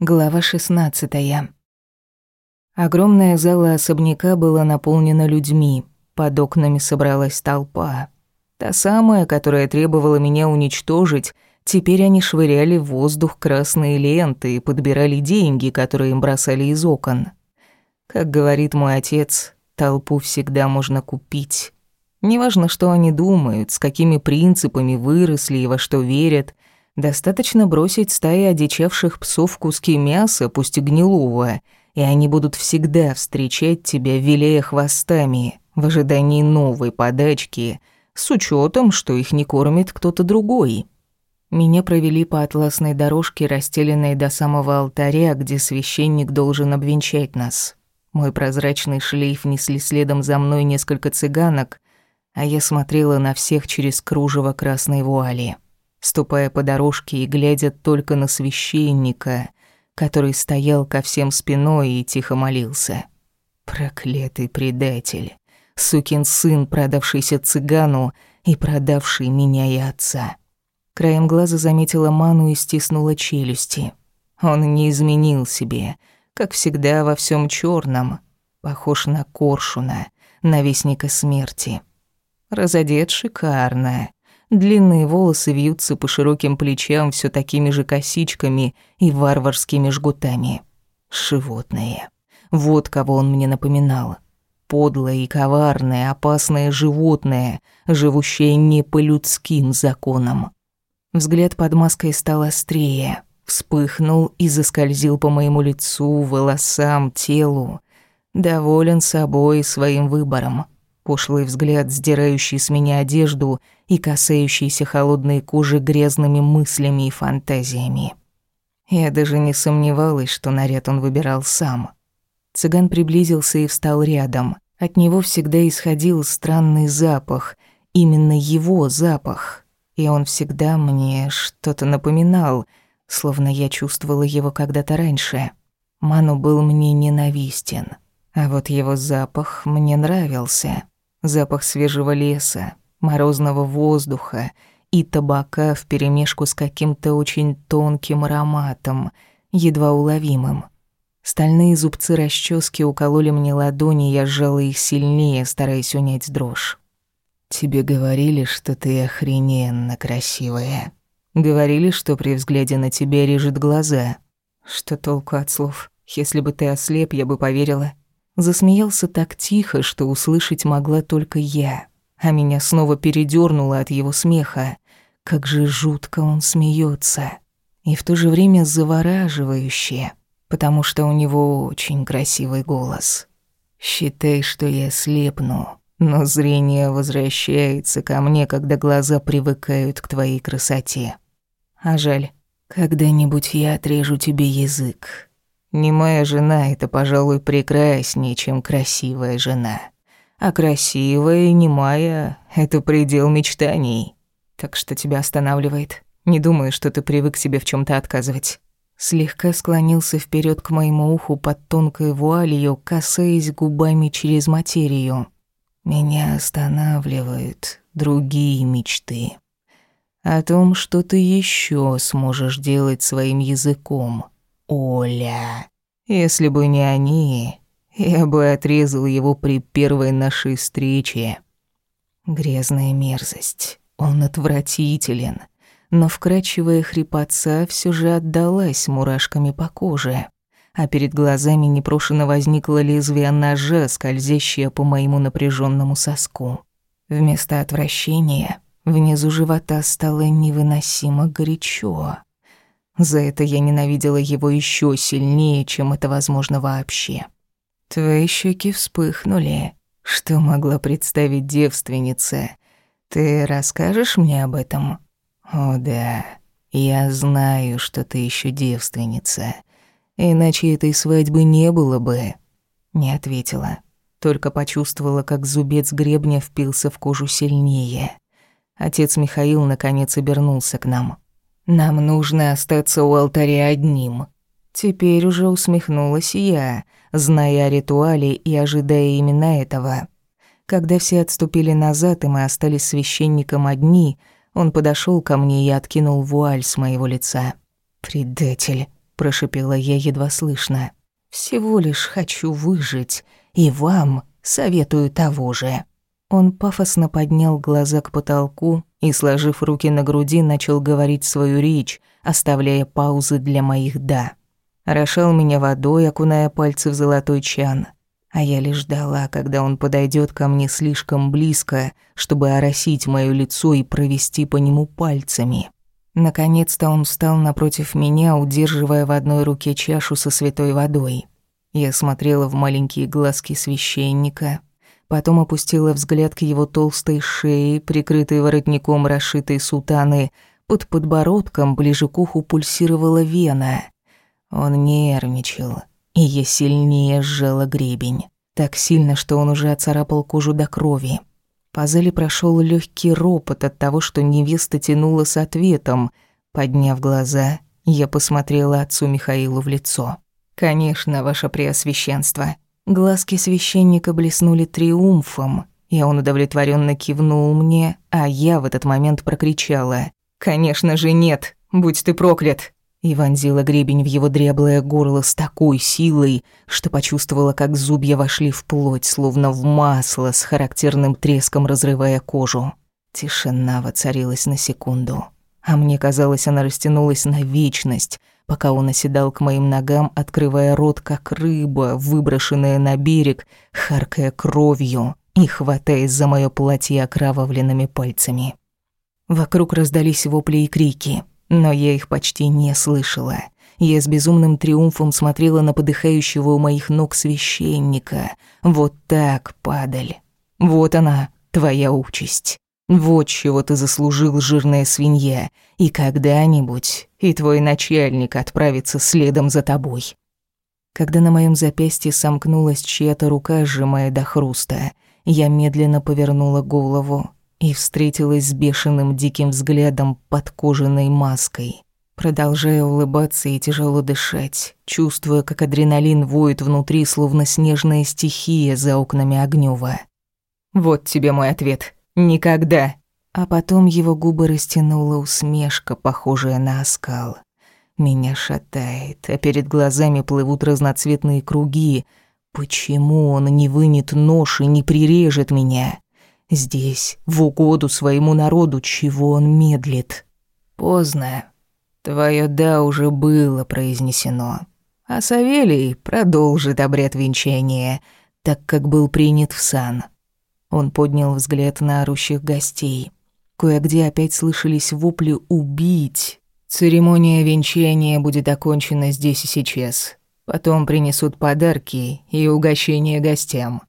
Глава 16. Огромная зала особняка была наполнена людьми. Под окнами собралась толпа. Та самая, которая требовала меня уничтожить, теперь они швыряли в воздух красные ленты и подбирали деньги, которые им бросали из окон. Как говорит мой отец, толпу всегда можно купить. Неважно, что они думают, с какими принципами выросли и во что верят – Достаточно бросить стаи одичавших псов куски мяса, пусть и гнилого, и они будут всегда встречать тебя, виляя хвостами, в ожидании новой подачки, с учетом, что их не кормит кто-то другой. Меня провели по атласной дорожке, расстеленной до самого алтаря, где священник должен обвенчать нас. Мой прозрачный шлейф несли следом за мной несколько цыганок, а я смотрела на всех через кружево красной вуали ступая по дорожке и глядя только на священника, который стоял ко всем спиной и тихо молился. Проклятый предатель, сукин сын, продавшийся цыгану и продавший меня и отца. Краем глаза заметила ману и стиснула челюсти. Он не изменил себе, как всегда во всем черном, похож на коршуна, на вестника смерти. Разодет шикарно, Длинные волосы вьются по широким плечам все такими же косичками и варварскими жгутами. Животное. Вот кого он мне напоминал. Подлое и коварное, опасное животное, живущее не по людским законам. Взгляд под маской стал острее, вспыхнул и заскользил по моему лицу, волосам, телу. Доволен собой и своим выбором. Пошлый взгляд, сдирающий с меня одежду и касающийся холодной кожи грязными мыслями и фантазиями. Я даже не сомневалась, что наряд он выбирал сам. Цыган приблизился и встал рядом. От него всегда исходил странный запах, именно его запах. И он всегда мне что-то напоминал, словно я чувствовала его когда-то раньше. Ману был мне ненавистен, а вот его запах мне нравился. Запах свежего леса, морозного воздуха и табака вперемешку с каким-то очень тонким ароматом, едва уловимым. Стальные зубцы расчески укололи мне ладони, я сжала их сильнее, стараясь унять дрожь. «Тебе говорили, что ты охрененно красивая. Говорили, что при взгляде на тебя режет глаза. Что толку от слов? Если бы ты ослеп, я бы поверила. Засмеялся так тихо, что услышать могла только я, а меня снова передёрнуло от его смеха. Как же жутко он смеется, и в то же время завораживающе, потому что у него очень красивый голос. Считай, что я слепну, но зрение возвращается ко мне, когда глаза привыкают к твоей красоте. А жаль, когда-нибудь я отрежу тебе язык, не моя жена — это, пожалуй, прекраснее, чем красивая жена. А красивая и немая — это предел мечтаний. Так что тебя останавливает? Не думаю, что ты привык себе в чем то отказывать. Слегка склонился вперед к моему уху под тонкой вуалью, касаясь губами через материю. Меня останавливают другие мечты. О том, что ты еще сможешь делать своим языком — Оля. Если бы не они, я бы отрезал его при первой нашей встрече. Грязная мерзость. Он отвратителен. Но вкрадчивая хрипотца все же отдалась мурашками по коже, а перед глазами непрошено возникло лезвие ножа, скользящее по моему напряженному соску. Вместо отвращения внизу живота стало невыносимо горячо. За это я ненавидела его еще сильнее, чем это возможно вообще. Твои щеки вспыхнули. Что могла представить девственница? Ты расскажешь мне об этом? О да, я знаю, что ты еще девственница. Иначе этой свадьбы не было бы. Не ответила. Только почувствовала, как зубец гребня впился в кожу сильнее. Отец Михаил наконец обернулся к нам. Нам нужно остаться у алтаря одним. Теперь уже усмехнулась я, зная о ритуале и ожидая именно этого. Когда все отступили назад, и мы остались священником одни, он подошел ко мне и откинул вуаль с моего лица. «Предатель», — прошипела я едва слышно. «Всего лишь хочу выжить, и вам советую того же». Он пафосно поднял глаза к потолку и, сложив руки на груди, начал говорить свою речь, оставляя паузы для моих «да». Орошал меня водой, окуная пальцы в золотой чан. А я лишь ждала, когда он подойдет ко мне слишком близко, чтобы оросить моё лицо и провести по нему пальцами. Наконец-то он встал напротив меня, удерживая в одной руке чашу со святой водой. Я смотрела в маленькие глазки священника, потом опустила взгляд к его толстой шее, прикрытой воротником расшитой сутаны. Под подбородком ближе к уху пульсировала вена. Он нервничал, и я сильнее сжала гребень. Так сильно, что он уже оцарапал кожу до крови. По зале прошел легкий ропот от того, что невеста тянула с ответом. Подняв глаза, я посмотрела отцу Михаилу в лицо. «Конечно, ваше преосвященство». Глазки священника блеснули триумфом, и он удовлетворенно кивнул мне, а я в этот момент прокричала. «Конечно же нет! Будь ты проклят!» и вонзила гребень в его дряблое горло с такой силой, что почувствовала, как зубья вошли в плоть, словно в масло, с характерным треском разрывая кожу. Тишина воцарилась на секунду, а мне казалось, она растянулась на вечность, пока он оседал к моим ногам, открывая рот, как рыба, выброшенная на берег, харкая кровью и хватаясь за моё платье окровавленными пальцами. Вокруг раздались вопли и крики — но я их почти не слышала. Я с безумным триумфом смотрела на подыхающего у моих ног священника. Вот так, падаль. Вот она, твоя участь. Вот чего ты заслужил, жирная свинья. И когда-нибудь и твой начальник отправится следом за тобой. Когда на моем запястье сомкнулась чья-то рука, сжимая до хруста, я медленно повернула голову и встретилась с бешеным диким взглядом под кожаной маской. Продолжая улыбаться и тяжело дышать, чувствуя, как адреналин воет внутри, словно снежная стихия за окнами Огнёва. «Вот тебе мой ответ. Никогда!» А потом его губы растянула усмешка, похожая на оскал. Меня шатает, а перед глазами плывут разноцветные круги. Почему он не вынет нож и не прирежет меня? Здесь, в угоду своему народу, чего он медлит. Поздно. Твое «да» уже было произнесено. А Савелий продолжит обряд венчания, так как был принят в сан. Он поднял взгляд на орущих гостей. Кое-где опять слышались вопли «убить». Церемония венчания будет окончена здесь и сейчас. Потом принесут подарки и угощение гостям.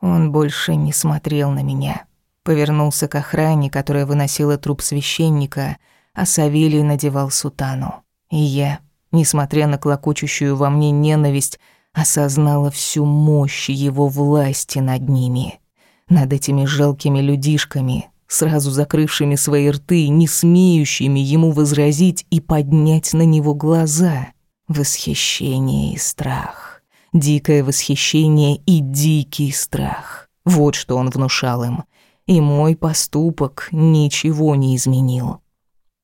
Он больше не смотрел на меня. Повернулся к охране, которая выносила труп священника, а Савелий надевал сутану. И я, несмотря на клокочущую во мне ненависть, осознала всю мощь его власти над ними. Над этими жалкими людишками, сразу закрывшими свои рты, не смеющими ему возразить и поднять на него глаза. Восхищение и страх дикое восхищение и дикий страх. Вот что он внушал им. И мой поступок ничего не изменил.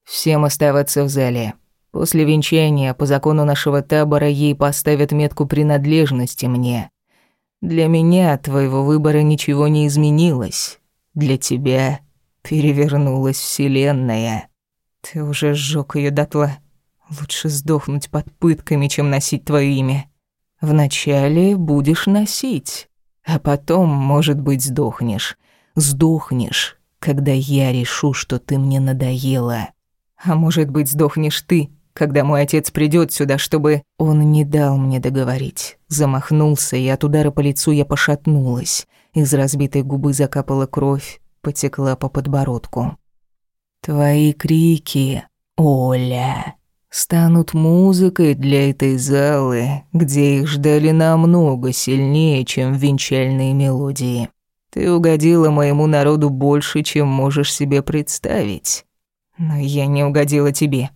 Всем оставаться в зале. После венчания по закону нашего табора ей поставят метку принадлежности мне. Для меня твоего выбора ничего не изменилось. Для тебя перевернулась вселенная. Ты уже сжёг её дотла. Лучше сдохнуть под пытками, чем носить твоё имя. Вначале будешь носить, а потом, может быть, сдохнешь. Сдохнешь, когда я решу, что ты мне надоела. А может быть, сдохнешь ты, когда мой отец придёт сюда, чтобы... Он не дал мне договорить. Замахнулся, и от удара по лицу я пошатнулась. Из разбитой губы закапала кровь, потекла по подбородку. Твои крики, Оля, станут музыкой для этой залы, где их ждали намного сильнее, чем венчальные мелодии. Ты угодила моему народу больше, чем можешь себе представить. Но я не угодила тебе.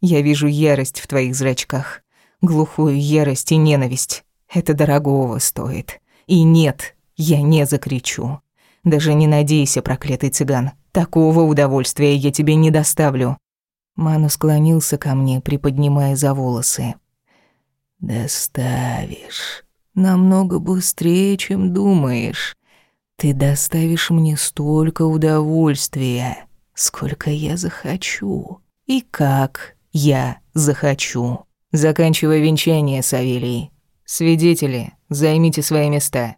Я вижу ярость в твоих зрачках. Глухую ярость и ненависть. Это дорогого стоит. И нет, я не закричу. Даже не надейся, проклятый цыган. Такого удовольствия я тебе не доставлю. Ману склонился ко мне, приподнимая за волосы. Доставишь. Намного быстрее, чем думаешь. Ты доставишь мне столько удовольствия, сколько я захочу. И как я захочу. Заканчивай венчание, Савелий. Свидетели, займите свои места.